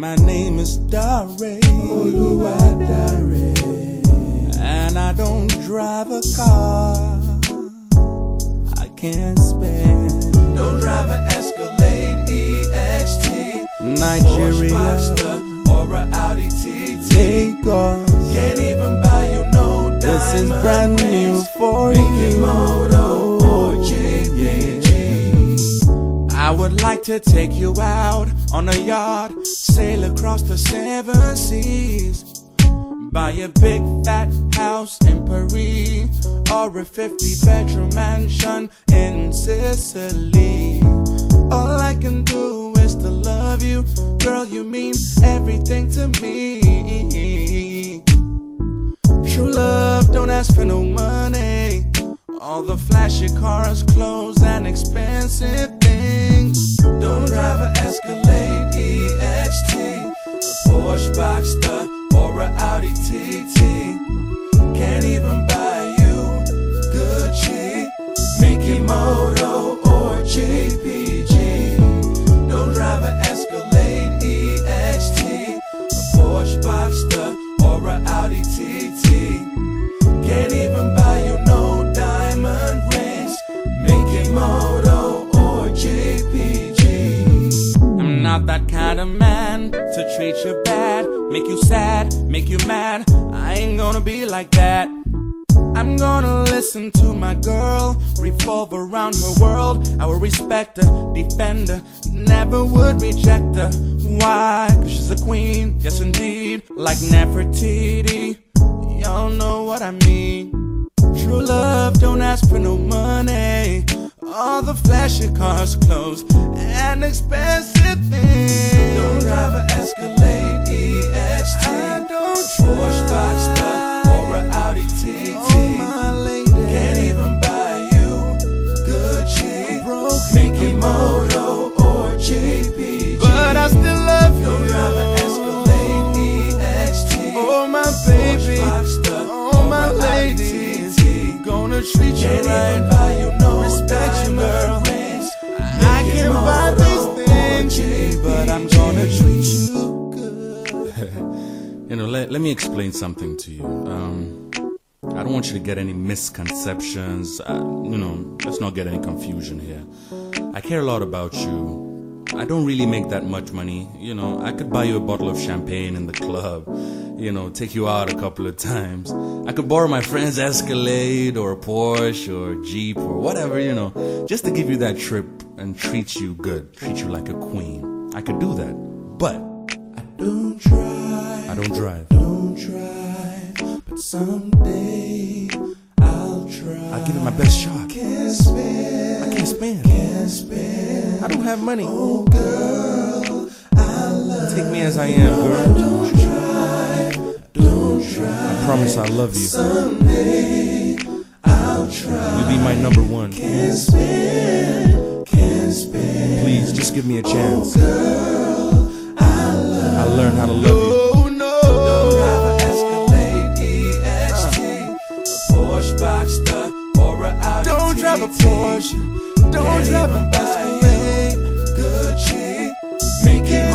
My name is Dare. And I don't drive a car. I can't spend. Don't drive an Escalade EXT. Nigeria. Boxster or a Audi TT. Lagos. Can't even buy you no This is brand new for you. Would like to take you out on a yacht, sail across the seven seas. Buy a big fat house in Paris or a 50 bedroom mansion in Sicily. All I can do is to love you, girl. You mean everything to me. True love, don't ask for no money. All the flashy cars, clothes, and expensive. Don't drive an Escalade EXT, a Porsche Boxster or a Audi TT. Can't even buy you Gucci, Mikimoto or JPG. Don't drive an Escalade EXT, a Porsche Boxster or a Audi TT. Can't even buy of man to treat you bad, make you sad, make you mad. I ain't gonna be like that. I'm gonna listen to my girl, revolve around her world. I will respect her, defend her, never would reject her. Why? Cause she's a queen, yes indeed, like Nefertiti. Y'all know what I mean. True love, don't ask for no money. All the flashy cars, clothes, and expensive Mickey or JPG. But I still love Don't drive an. Escalade EXT. Oh my baby, oh my a Audi lady, TT. gonna treat you Can't even right. buy you no Respect you, girl. diamond rings. I Mickey can buy Moto these things, or but I'm gonna treat you good. you know, let, let me explain something to you. Um, I don't want you to get any misconceptions. Uh, you know, let's not get any confusion here. I care a lot about you. I don't really make that much money. You know, I could buy you a bottle of champagne in the club. You know, take you out a couple of times. I could borrow my friend's Escalade or a Porsche or Jeep or whatever, you know, just to give you that trip and treat you good, treat you like a queen. I could do that. But I Don't drive, I don't drive. don't drive, someday I'll try. I'll give it my best shot. Can't spend, I can't spend. can't spend. I don't have money. Oh, girl, I love. Take me as I am, girl. Don't try. don't try. I promise I love you. Someday I'll try. You'll be my number one. Can't spend, can't spend. Please, just give me a oh, chance. Girl, I love. I'll learn how to love you. Porsche. Don't Can't drive a buy Escalade. you Gucci, Mickey Can't